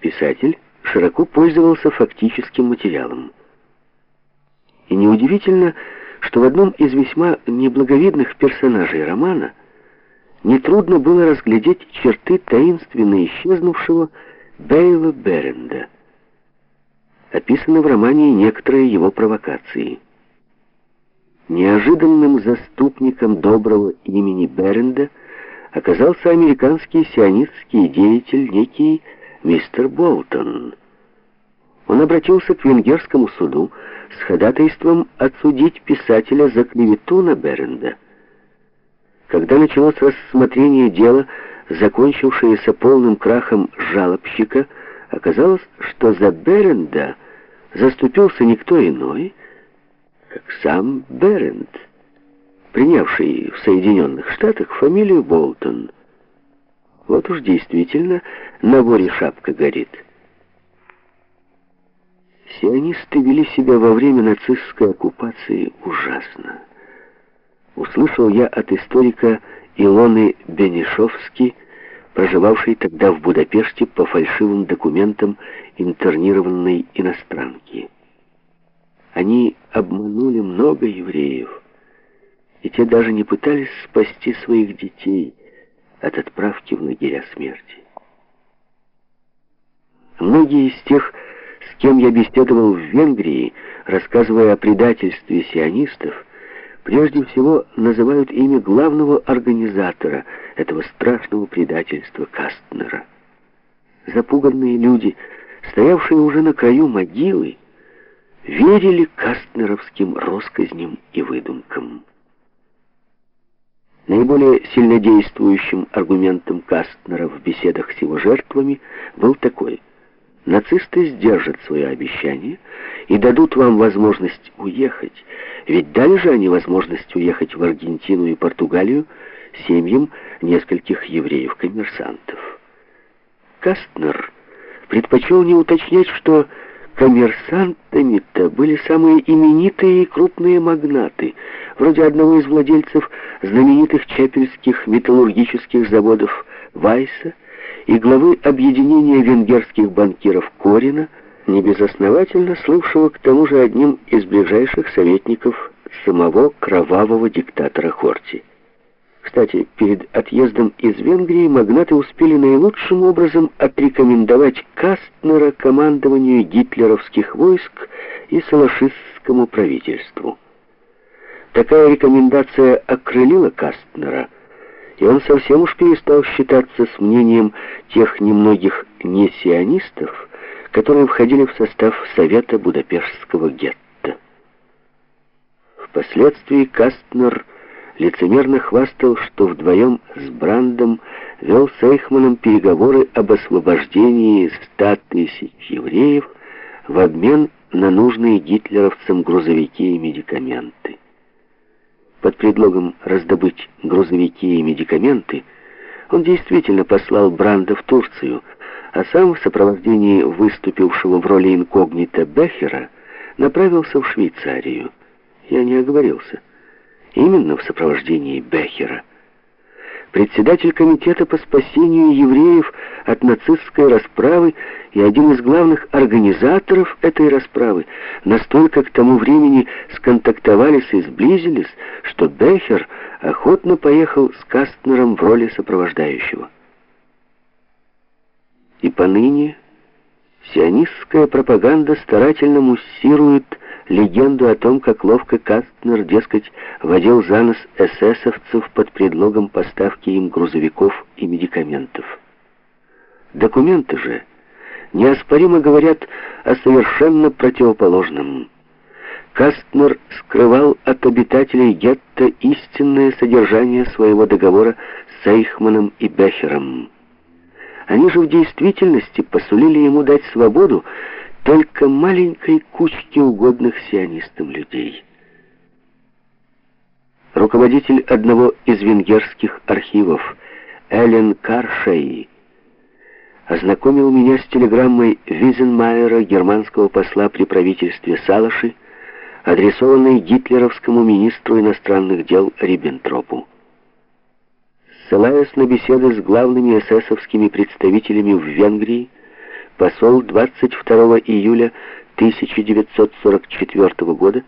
Писатель широко пользовался фактическим материалом. И неудивительно, что в одном из весьма неблаговидных персонажей романа нетрудно было разглядеть черты таинственно исчезнувшего Бейла Беренда. Описаны в романе некоторые его провокации. Неожиданным заступником доброго имени Беренда оказался американский сионистский деятель некий мистер Болтон. Он обратился к венгерскому суду с ходатайством отсудить писателя за клевету на Беренда. Когда началось рассмотрение дела, закончившееся полным крахом жалобщика, оказалось, что за Беренда заступился никто иной, как сам Беренд, принявший в Соединенных Штатах фамилию Болтон. Вот уж действительно на воре шапка горит. Сионисты вели себя во время нацистской оккупации ужасно. Услышал я от историка Илоны Бенишовски, проживавшей тогда в Будапеште по фальшивым документам интернированной иностранки. Они обманули много евреев, и те даже не пытались спасти своих детей от отправки в лагеря смерти. Многие из тех, с кем я беседовал в Венгрии, рассказывая о предательстве сионистов, прежде всего называют имя главного организатора этого страшного предательства Кастнера. Запуганные люди, стоявшие уже на краю могилы, верили кастнеровским россказням и выдумкам. Наиболее сильнодействующим аргументом Кастнера в беседах с его жертвами был такой. Нацисты сдержат свое обещание и дадут вам возможность уехать, ведь дали же они возможность уехать в Аргентину и Португалию семьям нескольких евреев-коммерсантов. Кастнер предпочел не уточнять, что Коммерсантами-то были самые именитые и крупные магнаты, вроде одного из владельцев знаменитых чапельских металлургических заводов Вайса и главы объединения венгерских банкиров Корина, небезосновательно слывшего к тому же одним из ближайших советников самого кровавого диктатора Хорти. Кстати, перед отъездом из Венгрии магнаты успели наилучшим образом отрекомендовать Кастнера командованию гитлеровских войск и салашистскому правительству. Такая рекомендация окрылила Кастнера, и он совсем уж перестал считаться с мнением тех немногих несионистов, которые входили в состав Совета Будапештского гетто. Впоследствии Кастнер лицемерно хвастал, что вдвоем с Брандом вел с Эйхманом переговоры об освобождении ста тысяч евреев в обмен на нужные гитлеровцам грузовики и медикаменты. Под предлогом раздобыть грузовики и медикаменты он действительно послал Бранда в Турцию, а сам в сопровождении выступившего в роли инкогнито Бехера направился в Швейцарию. Я не оговорился именно в сопровождении Бехера. Председатель комитета по спасению евреев от нацистской расправы и один из главных организаторов этой расправы настолько к тому времени сконтактовались и сблизились, что Бехер охотно поехал с Кастнером в роли сопровождающего. И поныне сионистская пропаганда старательно муссирует легенду о том, как ловко Кастнер, дескать, водил за нос эсэсовцев под предлогом поставки им грузовиков и медикаментов. Документы же неоспоримо говорят о совершенно противоположном. Кастнер скрывал от обитателей гетто истинное содержание своего договора с Эйхманом и Бехером. Они же в действительности посулили ему дать свободу, только маленькой кучке угодных сионистам людей. Руководитель одного из венгерских архивов, Эллен Каршей, ознакомил меня с телеграммой Визенмайера, германского посла при правительстве Салаши, адресованной гитлеровскому министру иностранных дел Риббентропу. Ссылаясь на беседы с главными эсэсовскими представителями в Венгрии, посол 22 июля 1944 года